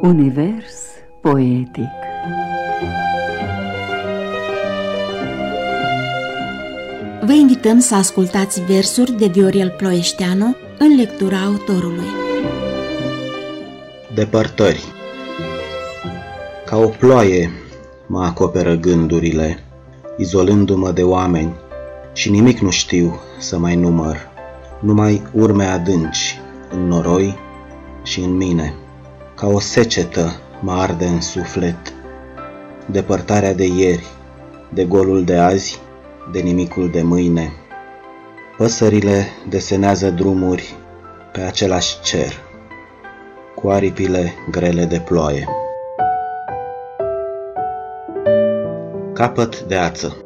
Univers poetic. Vă invităm să ascultați versuri de Viorel Ploieșteanu în lectura autorului. Depărtări. Ca o ploaie mă acoperă gândurile, izolându-mă de oameni și nimic nu știu să mai număr, numai urme adânci în noroi și în mine. Ca o secetă mă arde în suflet, depărtarea de ieri, de golul de azi, de nimicul de mâine. Păsările desenează drumuri pe același cer, cu aripile grele de ploaie. Capăt de ață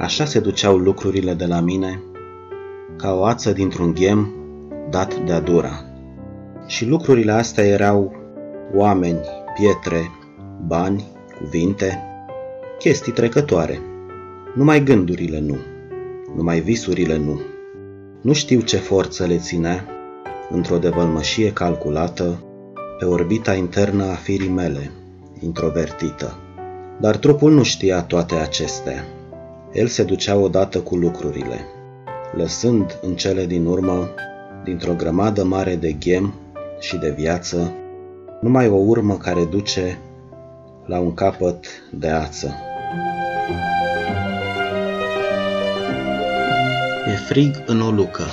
Așa se duceau lucrurile de la mine, ca o ață dintr-un ghem dat de-a dura. Și lucrurile astea erau oameni, pietre, bani, cuvinte, chestii trecătoare. Numai gândurile nu, numai visurile nu. Nu știu ce forță le ținea, într-o devălmășie calculată, pe orbita internă a firii mele, introvertită. Dar trupul nu știa toate acestea. El se ducea odată cu lucrurile, lăsând în cele din urmă, dintr-o grămadă mare de ghem și de viață, numai o urmă care duce la un capăt de ață. E frig în o lucă.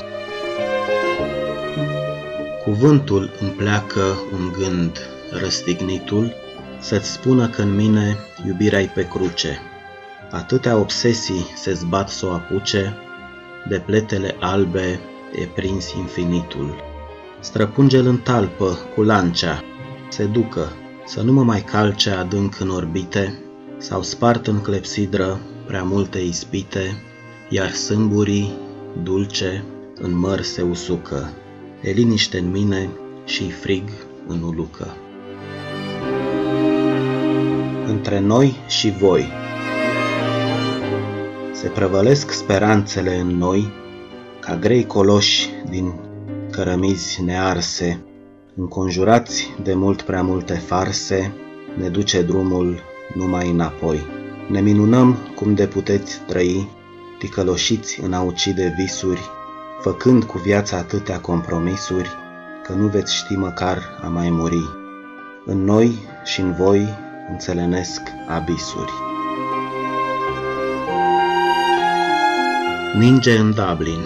Cuvântul îmi pleacă un gând răstignitul să-ți spună că în mine iubirea pe cruce. Atâtea obsesii se zbat să o apuce, de pletele albe e prins infinitul. Străpunge-l în talpă cu lancea, se ducă, să nu mă mai calce adânc în orbite, sau spart în clepsidră prea multe ispite, iar sâmburii, dulce, în măr se usucă. E liniște în mine și frig în ulucă. Între noi și voi Se prăvălesc speranțele în noi, ca grei coloși din cărămizi nearse, înconjurați de mult prea multe farse, ne duce drumul numai înapoi. Ne minunăm cum de puteți trăi, ticăloșiți în a ucide visuri, făcând cu viața atâtea compromisuri, că nu veți ști măcar a mai muri. În noi și în voi înțelenesc abisuri. Ninge în Dublin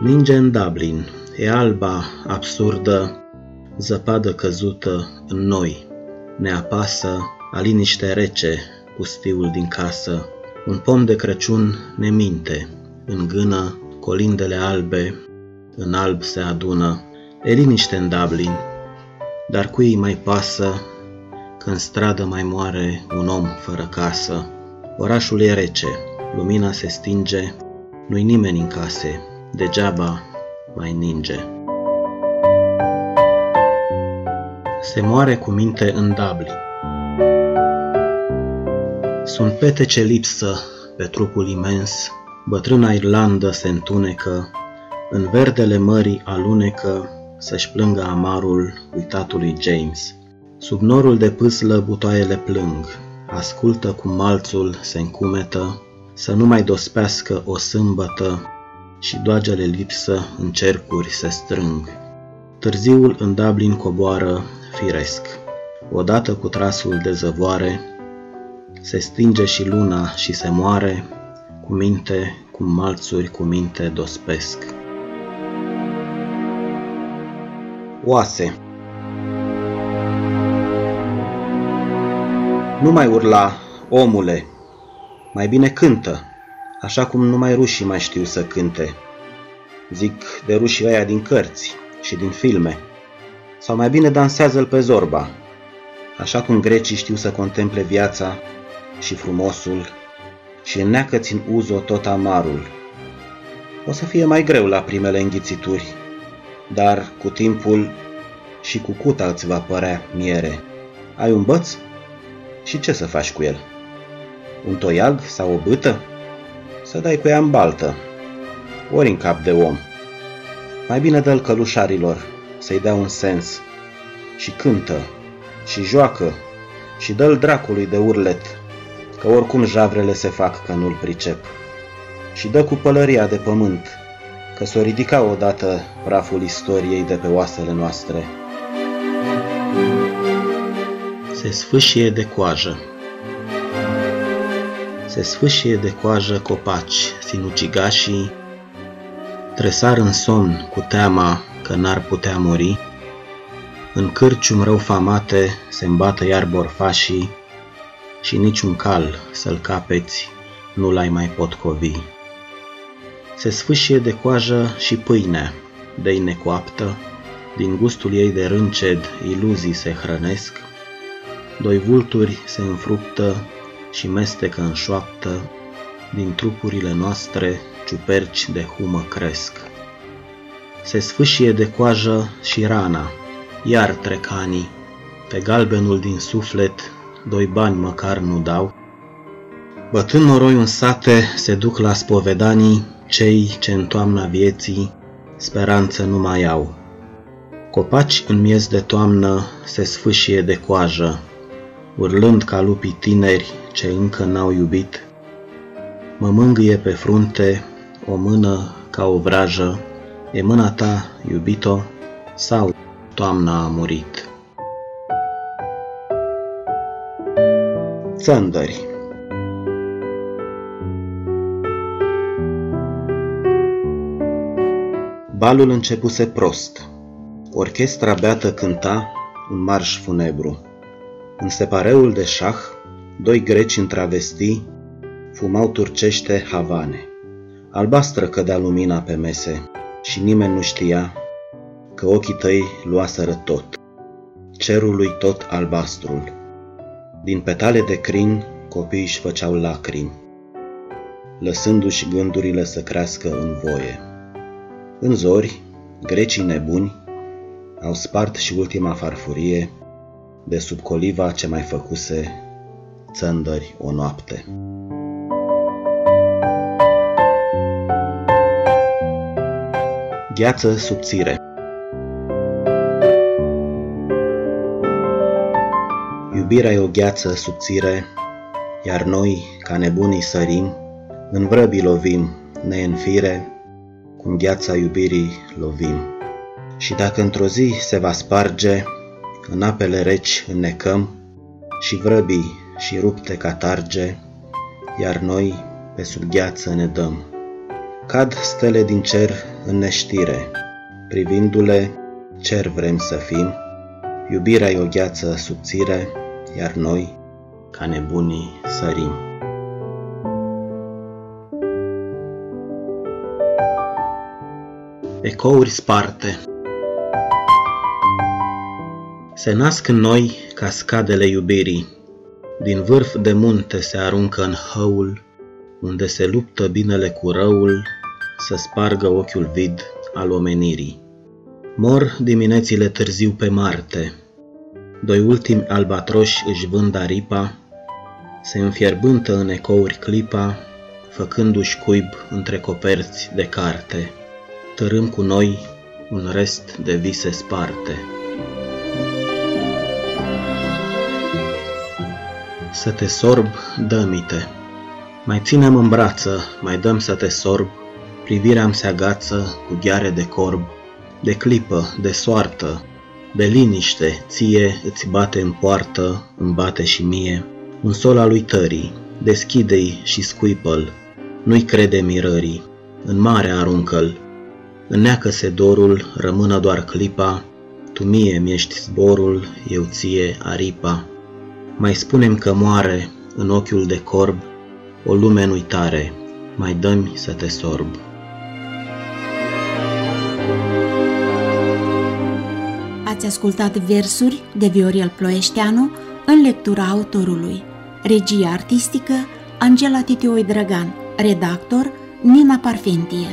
Ninge în Dublin, e alba, absurdă, zăpadă căzută în noi. Ne apasă a liniște rece, pustiul din casă. Un pom de Crăciun ne minte, în gână colindele albe, în alb se adună. E liniște în Dublin, dar cui mai pasă când stradă mai moare un om fără casă? Orașul e rece, lumina se stinge, nu-i nimeni în case, degeaba mai ninge. Se moare cu minte în Dublin. Sunt pete ce lipsă pe trupul imens, bătrâna Irlandă se întunecă, în verdele mării alunecă să-și plângă amarul uitatului James. Sub norul de pâslă butoaiele plâng, ascultă cum malțul se încumetă, să nu mai dospească o sâmbătă și doagele lipsă în cercuri se strâng. Târziul în Dublin coboară firesc. Odată cu trasul de zăvoare, se stinge și luna și se moare, cu minte, cum malțuri cu minte dospesc. Oase Nu mai urla, omule, mai bine cântă, așa cum numai rușii mai știu să cânte. Zic de rușii ăia din cărți și din filme. Sau mai bine dansează-l pe zorba, așa cum grecii știu să contemple viața și frumosul și înneacă în uzo tot amarul. O să fie mai greu la primele înghițituri, dar cu timpul și cu cuta îți va părea miere. Ai un băț? Și ce să faci cu el? Un toiag sau o bâtă? Să dai cu ea în baltă, ori în cap de om. Mai bine dă-l călușarilor, să-i dea un sens. Și cântă, și joacă, și dă-l dracului de urlet, că oricum javrele se fac că nu-l pricep. Și dă cu pălăria de pământ, că s-o ridica odată praful istoriei de pe oasele noastre. Se sfâșie de coajă. Se sfâșie de coajă copaci, sinucigașii, tresar în somn cu teama că n-ar putea muri, în cârcium rău famate se îmbată iar borfașii și niciun cal să-l capeți nu l-ai mai potcovi. Se sfâșie de coajă și pâinea, de necoaptă, din gustul ei de rânced iluzii se hrănesc, doi vulturi se înfruptă și mestecă în șoaptă, din trupurile noastre ciuperci de humă cresc. Se sfâșie de coajă și rana, iar trecanii, pe galbenul din suflet, doi bani măcar nu dau. Bătând noroi în sate, se duc la spovedanii cei ce în toamna vieții speranță nu mai au. Copaci în miez de toamnă se sfâșie de coajă, urlând ca lupii tineri ce încă n-au iubit. Mă mângâie pe frunte o mână ca o vrajă, e mâna ta, iubito, sau toamna a murit. Țăndări Balul începuse prost. Orchestra beată cânta un marș funebru. În separeul de șah, doi greci în travesti fumau turcește havane. Albastră cădea lumina pe mese și nimeni nu știa că ochii tăi luaseră tot, cerului tot albastrul. Din petale de crin copiii își făceau lacrimi, lăsându-și gândurile să crească în voie. În zori, grecii nebuni au spart și ultima farfurie de sub coliva ce mai făcuse țăndări o noapte. Gheață subțire Iubirea e o gheață subțire, iar noi, ca nebunii sărim, în vrăbii lovim, ne în fire, cum gheața iubirii lovim. Și dacă într-o zi se va sparge, în apele reci înnecăm, și vrăbii și rupte catarge, iar noi pe sub gheață ne dăm. Cad stele din cer în neștire, privindu-le, cer vrem să fim, iubirea e o gheață subțire, iar noi, ca nebunii, sărim. Ecouri sparte Se nasc în noi cascadele iubirii, din vârf de munte se aruncă în hăul, unde se luptă binele cu răul, să spargă ochiul vid al omenirii. Mor diminețile târziu pe Marte, doi ultimi albatroși își vând aripa, se înfierbântă în ecouri clipa, făcându-și cuib între coperți de carte. Tărâm cu noi un rest de vise sparte. Să te sorb, dă-mi-te. Mai ținem în brață, mai dăm să te sorb, privirea-mi se agață cu ghiare de corb, de clipă, de soartă, de liniște, ție îți bate în poartă, îmi bate și mie, un sol al uitării, deschide-i și scuipă-l, nu-i crede mirării, în mare aruncă-l, înneacă-se dorul, rămână doar clipa, tu mie mi-ești zborul, eu ție aripa. Mai spunem că moare, în ochiul de corb, o lume în uitare, mai dă-mi să te sorb. Ați ascultat versuri de Viorel Ploieșteanu în lectura autorului. Regia artistică Angela Titioi Drăgan, redactor Nina Parfentie.